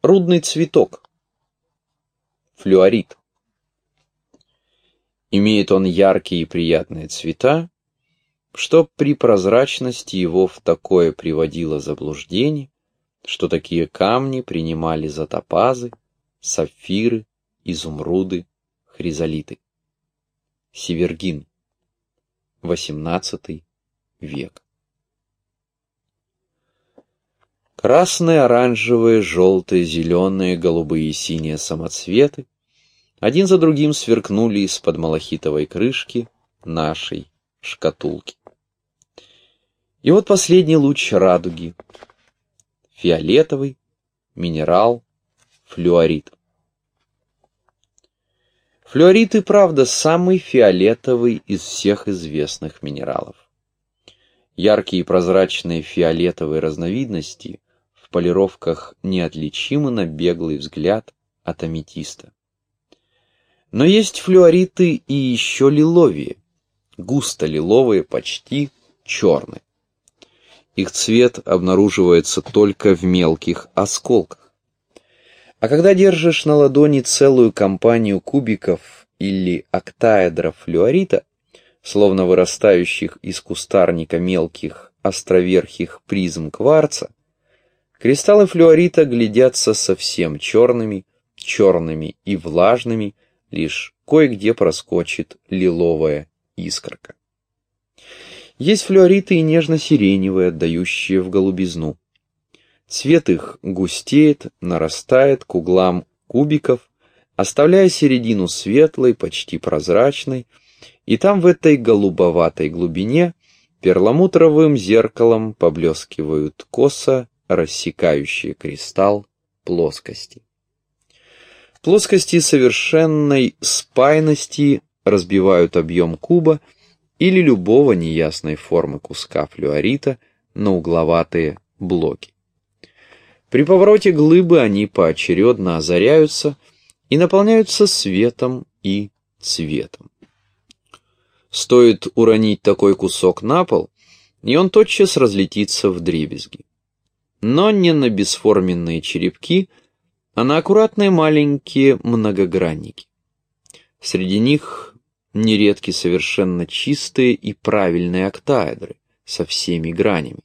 Рудный цветок. Флюорит. Имеет он яркие и приятные цвета, что при прозрачности его в такое приводило заблуждение, что такие камни принимали за топазы, сапфиры, изумруды, хризолиты. Севергин. XVIII век. Красные, оранжевые, желтые, зеленые, голубые и синие самоцветы один за другим сверкнули из-под малахитовой крышки нашей шкатулки. И вот последний луч радуги. Фиолетовый минерал флюорит. Флюорит и правда самый фиолетовый из всех известных минералов. Яркие и прозрачные фиолетовые разновидности в полировках неотличимы на беглый взгляд от аметиста. Но есть флюориты и еще лиловые, густо лиловые, почти черные. Их цвет обнаруживается только в мелких осколках. А когда держишь на ладони целую компанию кубиков или октаэдров флюорита, словно вырастающих из кустарника мелких островерхих призм кварца, кристаллы флюорита глядятся совсем черными, черными и влажными, лишь кое-где проскочит лиловая искорка. Есть флюориты и нежно-сиреневые, отдающие в голубизну. Цвет их густеет, нарастает к углам кубиков, оставляя середину светлой, почти прозрачной, и там в этой голубоватой глубине перламутровым зеркалом поблескивают косо рассекающие кристалл плоскости. Плоскости совершенной спайности разбивают объем куба или любого неясной формы куска флюорита на угловатые блоки. При повороте глыбы они поочередно озаряются и наполняются светом и цветом. Стоит уронить такой кусок на пол, и он тотчас разлетится в дребезги. Но не на бесформенные черепки – а на аккуратные маленькие многогранники. Среди них нередки совершенно чистые и правильные октаэдры со всеми гранями.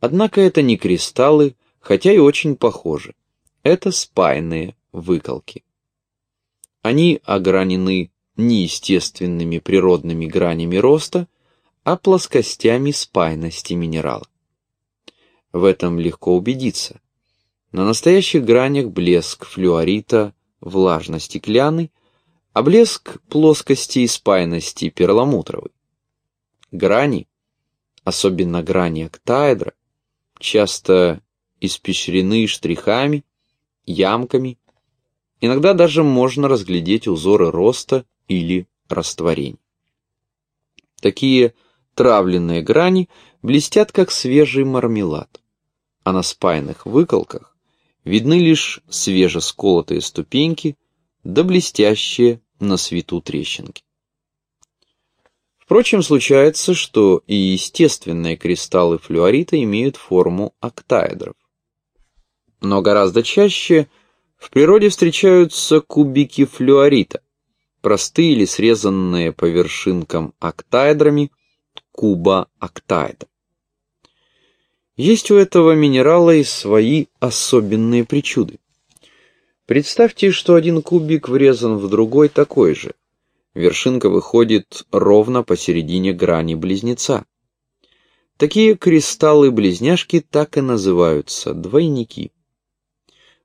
Однако это не кристаллы, хотя и очень похожи. Это спайные выколки. Они огранены не естественными природными гранями роста, а плоскостями спайности минерала. В этом легко убедиться. На настоящих гранях блеск флюорита влажно-стеклянный, а блеск плоскости и спайности перламутровый. Грани, особенно грани октаэдра, часто испещрены штрихами, ямками, иногда даже можно разглядеть узоры роста или растворения. Такие травленные грани блестят, как свежий мармелад, а на спайных выколках Видны лишь свежесколотые ступеньки, да блестящие на свету трещинки. Впрочем, случается, что и естественные кристаллы флюорита имеют форму октаэдров. Но гораздо чаще в природе встречаются кубики флюорита, простые или срезанные по вершинкам октаэдрами куба октаэдра. Есть у этого минерала и свои особенные причуды. Представьте, что один кубик врезан в другой такой же. Вершинка выходит ровно посередине грани близнеца. Такие кристаллы-близняшки так и называются – двойники.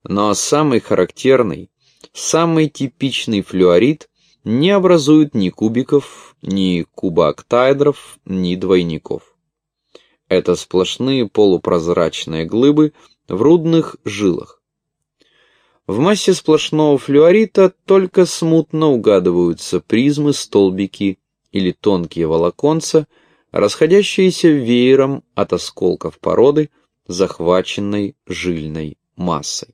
Но самый характерный, самый типичный флюорит не образует ни кубиков, ни кубооктаэдров, ни двойников. Это сплошные полупрозрачные глыбы в рудных жилах. В массе сплошного флюорита только смутно угадываются призмы, столбики или тонкие волоконца, расходящиеся веером от осколков породы, захваченной жильной массой.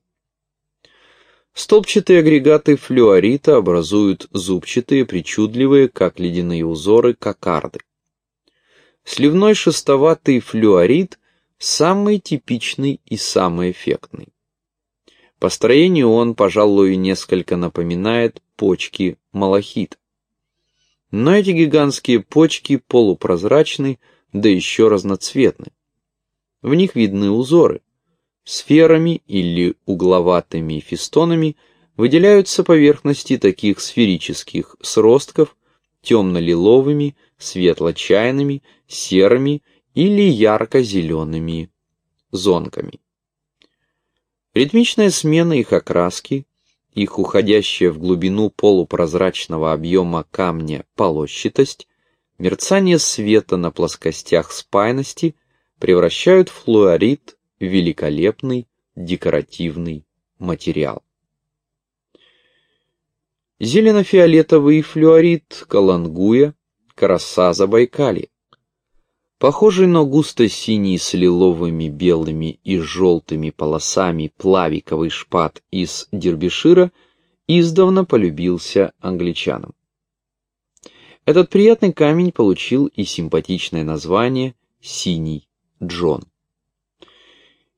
Столбчатые агрегаты флюорита образуют зубчатые, причудливые, как ледяные узоры, кокарды. Сливной шестоватый флюорит самый типичный и самый эффектный. По строению он, пожалуй, несколько напоминает почки малахит. Но эти гигантские почки полупрозрачны, да еще разноцветны. В них видны узоры. Сферами или угловатыми фестонами выделяются поверхности таких сферических сростков темно-лиловыми, светло-чайными, серыми или ярко-зелеными зонками. Ритмичная смена их окраски, их уходящая в глубину полупрозрачного объема камня полощитость, мерцание света на плоскостях спайности превращают флуорит в великолепный декоративный материал. Зелено-фиолетовый флюорит калангуя, краса Забайкалья. Похожий на густо-синий с лиловыми, белыми и желтыми полосами плавиковый шпат из Дербишира издавна полюбился англичанам. Этот приятный камень получил и симпатичное название «Синий Джон».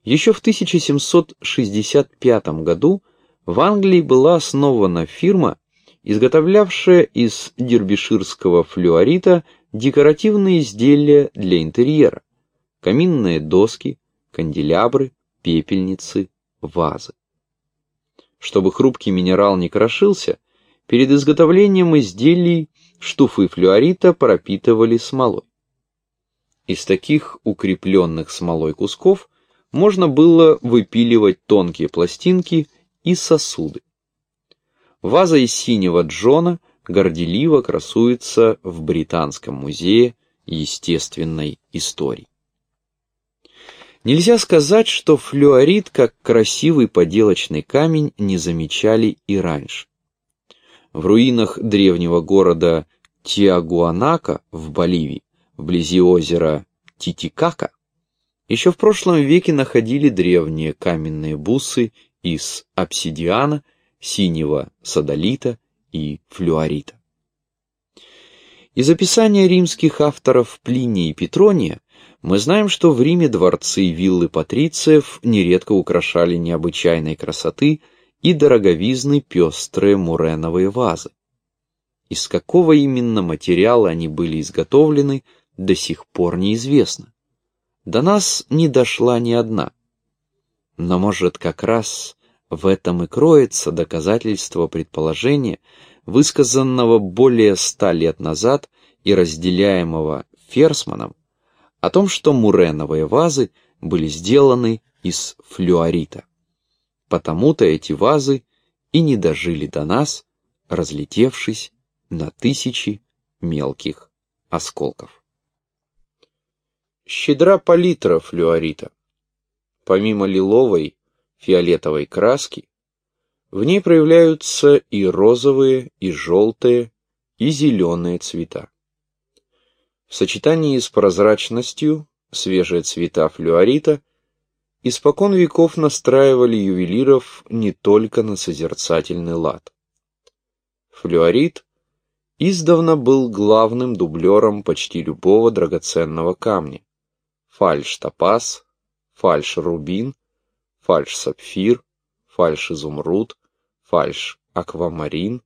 Еще в 1765 году в Англии была основана фирма, изготовлявшая из дербиширского флюорита декоративные изделия для интерьера, каминные доски, канделябры, пепельницы, вазы. Чтобы хрупкий минерал не крошился, перед изготовлением изделий штуфы флюорита пропитывали смолой. Из таких укрепленных смолой кусков можно было выпиливать тонкие пластинки и сосуды. Ваза из синего Джона горделиво красуется в Британском музее естественной истории. Нельзя сказать, что флюорит как красивый поделочный камень не замечали и раньше. В руинах древнего города Тиагуанака в Боливии, вблизи озера Титикака, еще в прошлом веке находили древние каменные бусы из обсидиана, синего садолита и флюорита. Из описания римских авторов Плиния и Петрония мы знаем, что в Риме дворцы и виллы патрициев нередко украшали необычайной красоты и дороговизны пестрые муреновые вазы. Из какого именно материала они были изготовлены, до сих пор неизвестно. До нас не дошла ни одна. Но может как раз в этом и кроется доказательство предположения, высказанного более ста лет назад и разделяемого Ферсманом, о том, что муреновые вазы были сделаны из флюорита. Потому-то эти вазы и не дожили до нас, разлетевшись на тысячи мелких осколков. Щедра палитра флюорита. Помимо лиловой, фиолетовой краски, в ней проявляются и розовые, и желтые, и зеленые цвета. В сочетании с прозрачностью свежие цвета флюорита испокон веков настраивали ювелиров не только на созерцательный лад. Флюорит издавна был главным дублером почти любого драгоценного камня. Фальш-топаз, фальш-рубин – фальш-сапфир, фальш-изумруд, фальш-аквамарин,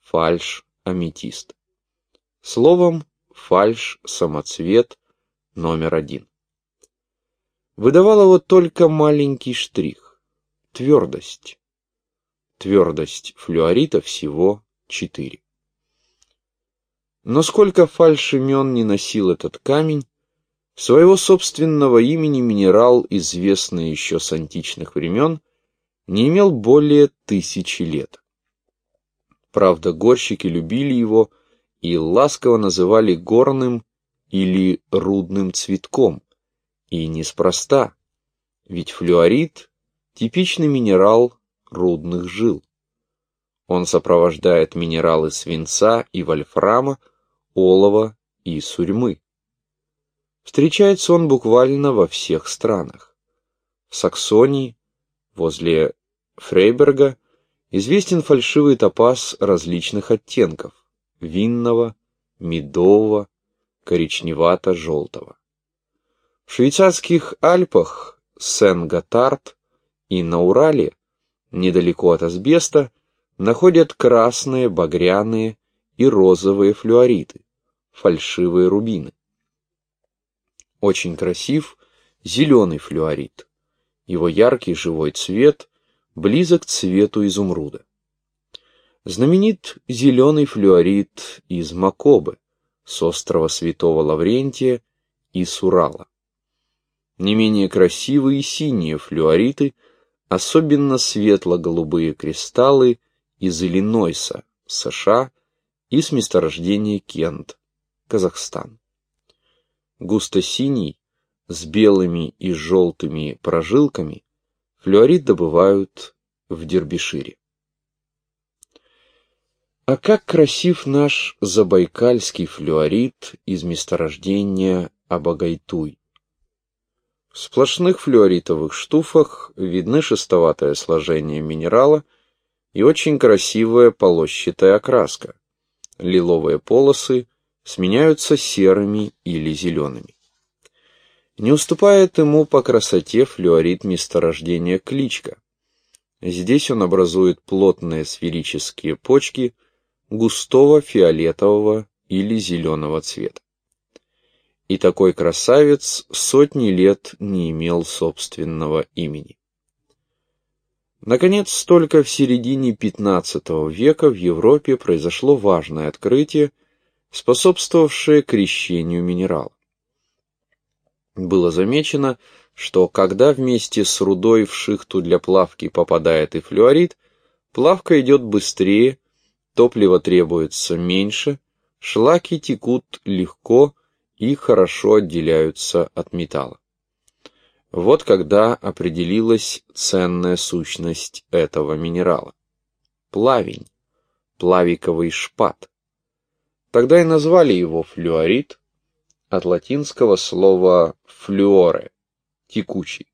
фальш-аметист. Словом, фальш-самоцвет номер один. Выдавал его только маленький штрих – твердость. Твердость флюорита всего четыре. Но сколько фальш имен не носил этот камень, Своего собственного имени минерал, известный еще с античных времен, не имел более тысячи лет. Правда, горщики любили его и ласково называли горным или рудным цветком, и неспроста, ведь флюорит – типичный минерал рудных жил. Он сопровождает минералы свинца и вольфрама, олова и сурьмы. Встречается он буквально во всех странах. В Саксонии, возле Фрейберга, известен фальшивый топаз различных оттенков – винного, медового, коричневато-желтого. В швейцарских Альпах, Сен-Готард и на Урале Недалеко от асбеста находят красные, багряные и розовые флюориты, фальшивые рубины. Очень красив зеленый флюорит. Его яркий живой цвет близок цвету изумруда. Знаменит зеленый флюорит из Макобы, с острова Святого Лаврентия и Сурала. Не менее красивые синие флюориты, особенно светло-голубые кристаллы из Иллинойса, США, и с месторождения Кент, Казахстан. Густо-синий, с белыми и желтыми прожилками, флюорит добывают в Дербишире. А как красив наш забайкальский флюорит из месторождения Абагайтуй. В сплошных флюоритовых штуфах видны шестоватое сложение минерала и очень красивая полощатая окраска. Лиловые полосы сменяются серыми или зелеными. Не уступает ему по красоте флюорит месторождения кличка. Здесь он образует плотные сферические почки густого фиолетового или зеленого цвета и такой красавец сотни лет не имел собственного имени. Наконец, только в середине XV века в Европе произошло важное открытие, способствовавшее крещению минерала. Было замечено, что когда вместе с рудой в шихту для плавки попадает и флюорит, плавка идет быстрее, топлива требуется меньше, шлаки текут легко, и хорошо отделяются от металла. Вот когда определилась ценная сущность этого минерала. Плавень, плавиковый шпат. Тогда и назвали его флюорит от латинского слова флюоре, текучий.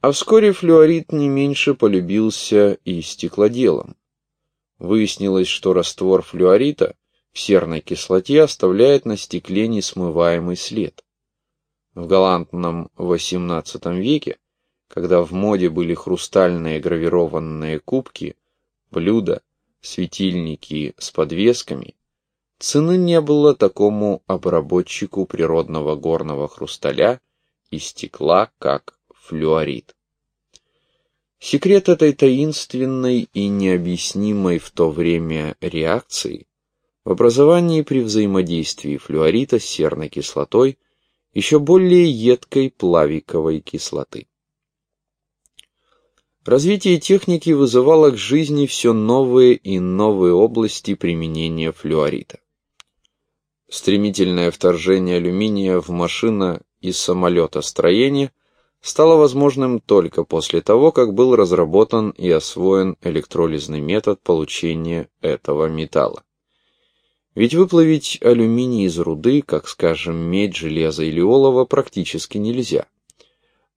А вскоре флюорит не меньше полюбился и стеклоделам. Выяснилось, что раствор флюорита в серной кислоте оставляет на стекле несмываемый след. В галантном XVIII веке, когда в моде были хрустальные гравированные кубки, блюда, светильники с подвесками, цены не было такому обработчику природного горного хрусталя и стекла, как флюорит. Секрет этой таинственной и необъяснимой в то время реакции в образовании при взаимодействии флюорита с серной кислотой еще более едкой плавиковой кислоты. Развитие техники вызывало к жизни все новые и новые области применения флюорита. Стремительное вторжение алюминия в машина и самолетостроение стало возможным только после того, как был разработан и освоен электролизный метод получения этого металла. Ведь выплавить алюминий из руды, как, скажем, медь, железо или олово, практически нельзя.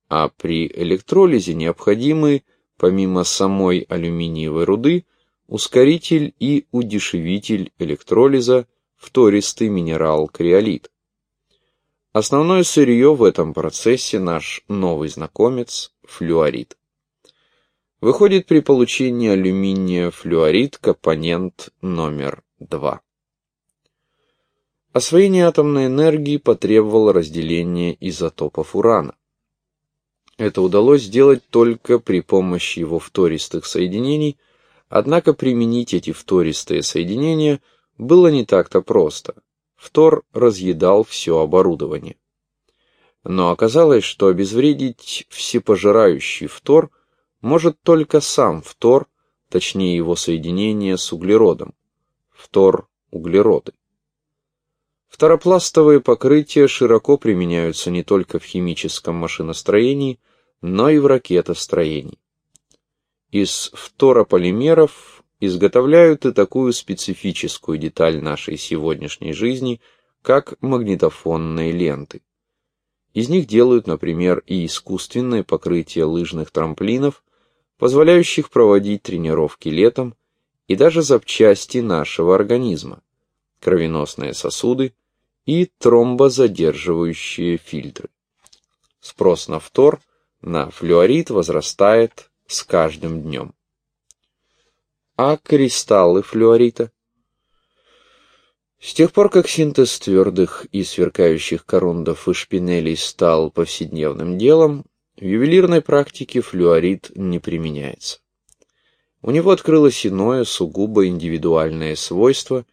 А при электролизе необходимы, помимо самой алюминиевой руды, ускоритель и удешевитель электролиза, втористый минерал криолит. Основное сырье в этом процессе наш новый знакомец – флюорит. Выходит при получении алюминия флюорит компонент номер 2. Освоение атомной энергии потребовало разделения изотопов урана. Это удалось сделать только при помощи его втористых соединений, однако применить эти втористые соединения было не так-то просто. Фтор разъедал все оборудование. Но оказалось, что обезвредить всепожирающий фтор может только сам фтор, точнее его соединение с углеродом. Фтор-углероды. Второпластовые покрытия широко применяются не только в химическом машиностроении, но и в ракетостроении. Из фторополимеров изготовляют и такую специфическую деталь нашей сегодняшней жизни, как магнитофонные ленты. Из них делают, например, и искусственное покрытие лыжных трамплинов, позволяющих проводить тренировки летом, и даже запчасти нашего организма, кровеносные сосуды, и тромбозадерживающие фильтры. Спрос на фтор, на флюорит возрастает с каждым днем. А кристаллы флюорита? С тех пор, как синтез твердых и сверкающих корундов и шпинелей стал повседневным делом, в ювелирной практике флюорит не применяется. У него открылось иное, сугубо индивидуальное свойство,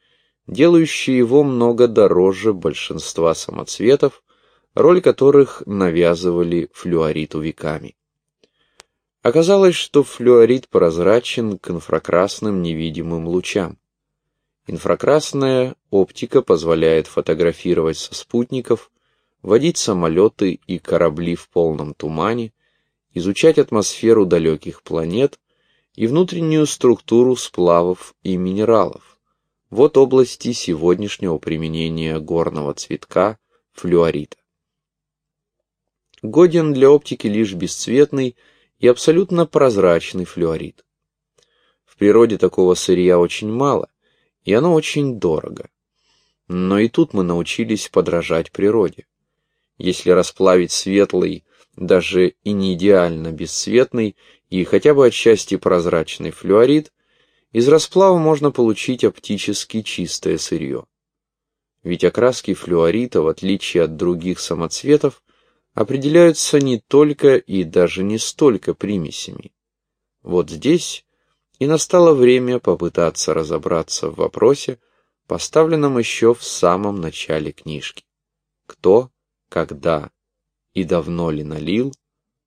делающее его много дороже большинства самоцветов, роль которых навязывали флюориту веками. Оказалось, что флюорит прозрачен к инфракрасным невидимым лучам. Инфракрасная оптика позволяет фотографировать со спутников, водить самолеты и корабли в полном тумане, изучать атмосферу далеких планет и внутреннюю структуру сплавов и минералов. Вот области сегодняшнего применения горного цветка флюорита. Годен для оптики лишь бесцветный и абсолютно прозрачный флюорит. В природе такого сырья очень мало, и оно очень дорого. Но и тут мы научились подражать природе. Если расплавить светлый, даже и не идеально бесцветный, и хотя бы отчасти прозрачный флюорит, из расплава можно получить оптически чистое сырье. Ведь окраски флюорита, в отличие от других самоцветов, определяются не только и даже не столько примесями. Вот здесь и настало время попытаться разобраться в вопросе, поставленном еще в самом начале книжки. Кто, когда и давно ли налил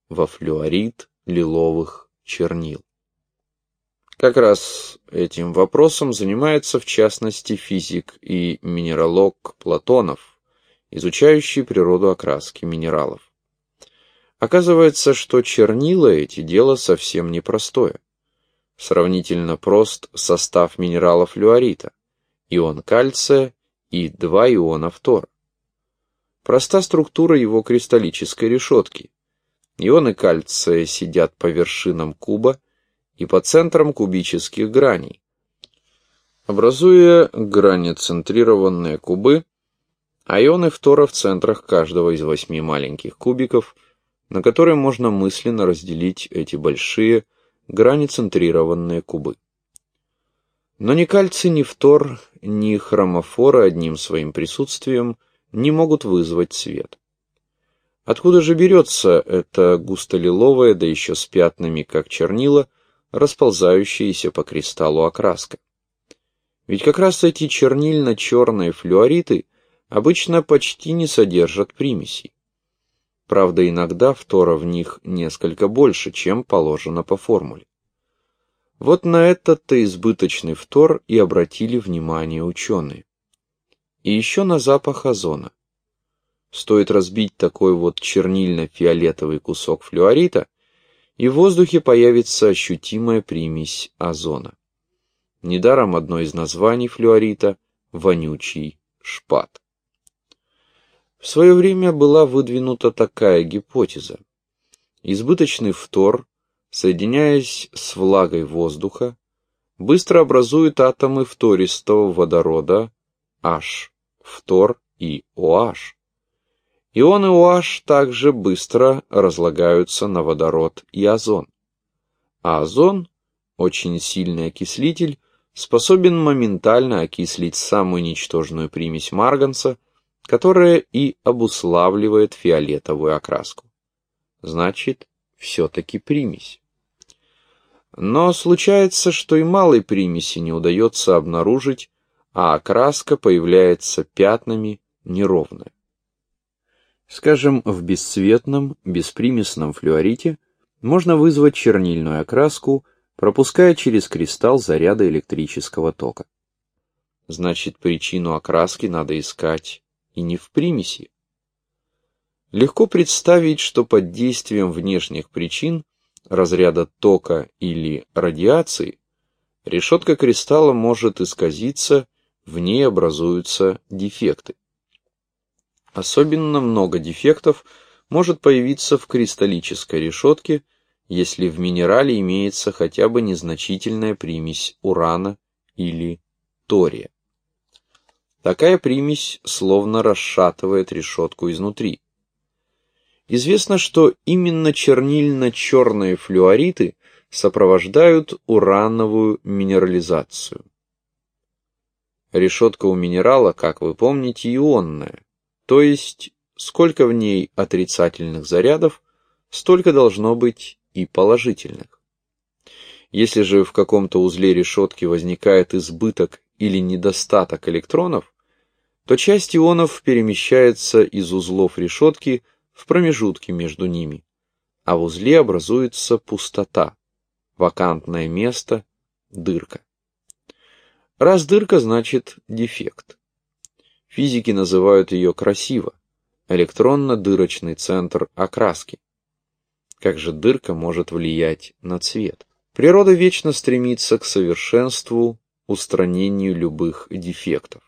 во флюорит лиловых чернил? Как раз этим вопросом занимается в частности физик и минералог Платонов, изучающий природу окраски минералов. Оказывается, что чернила эти дело совсем непростое. Сравнительно прост состав минерала флюорита, ион кальция и два иона фтора. Проста структура его кристаллической решетки. Ионы кальция сидят по вершинам куба и по центрам кубических граней, образуя границентрированные кубы, а ионы фтора в центрах каждого из восьми маленьких кубиков, на которые можно мысленно разделить эти большие границентрированные кубы. Но ни кальций, ни фтор, ни хромофоры одним своим присутствием не могут вызвать цвет. Откуда же берется эта густо-лиловая, да еще с пятнами, как чернила, расползающаяся по кристаллу окраска? Ведь как раз эти чернильно-черные флюориты обычно почти не содержат примесей. Правда, иногда фтора в них несколько больше, чем положено по формуле. Вот на этот-то избыточный фтор и обратили внимание ученые. И еще на запах озона. Стоит разбить такой вот чернильно-фиолетовый кусок флюорита, и в воздухе появится ощутимая примесь озона. Недаром одно из названий флюорита – вонючий шпат. В свое время была выдвинута такая гипотеза. Избыточный фтор, соединяясь с влагой воздуха, быстро образует атомы фтористого водорода H, фтор и OH. Ионы OH также быстро разлагаются на водород и озон. А озон, очень сильный окислитель, способен моментально окислить самую ничтожную примесь марганца – которая и обуславливает фиолетовую окраску. Значит, все-таки примесь. Но случается, что и малой примеси не удается обнаружить, а окраска появляется пятнами неровная. Скажем, в бесцветном, беспримесном флюорите можно вызвать чернильную окраску, пропуская через кристалл заряда электрического тока. Значит, причину окраски надо искать и не в примеси. Легко представить, что под действием внешних причин, разряда тока или радиации, решетка кристалла может исказиться, в ней образуются дефекты. Особенно много дефектов может появиться в кристаллической решетке, если в минерале имеется хотя бы незначительная примесь урана или тория. Такая примесь словно расшатывает решетку изнутри. Известно, что именно чернильно-черные флюориты сопровождают урановую минерализацию. Решетка у минерала, как вы помните, ионная, то есть сколько в ней отрицательных зарядов, столько должно быть и положительных. Если же в каком-то узле решетки возникает избыток или недостаток электронов, то часть ионов перемещается из узлов решетки в промежутки между ними, а в узле образуется пустота, вакантное место, дырка. Раз дырка, значит дефект. Физики называют ее красиво, электронно-дырочный центр окраски. Как же дырка может влиять на цвет? Природа вечно стремится к совершенству, устранению любых дефектов.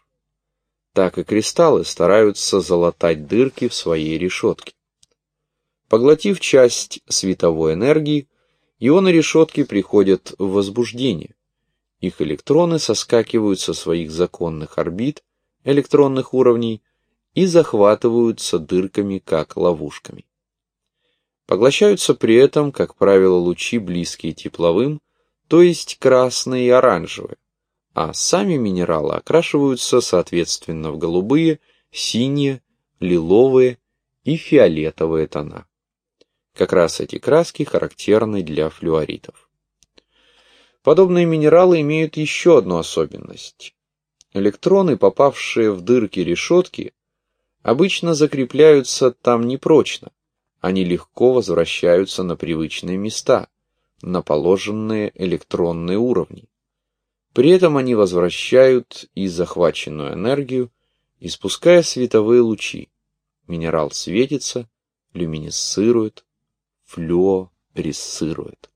Так и кристаллы стараются залатать дырки в своей решетке. Поглотив часть световой энергии, ионы решетки приходят в возбуждение. Их электроны соскакивают со своих законных орбит, электронных уровней, и захватываются дырками, как ловушками. Поглощаются при этом, как правило, лучи, близкие тепловым, то есть красные и оранжевые, а сами минералы окрашиваются соответственно в голубые, синие, лиловые и фиолетовые тона. Как раз эти краски характерны для флюоритов. Подобные минералы имеют еще одну особенность. Электроны, попавшие в дырки решетки, обычно закрепляются там непрочно, они легко возвращаются на привычные места, на положенные электронные уровни. При этом они возвращают и захваченную энергию, испуская световые лучи. Минерал светится, люминесцирует, флюоресцирует.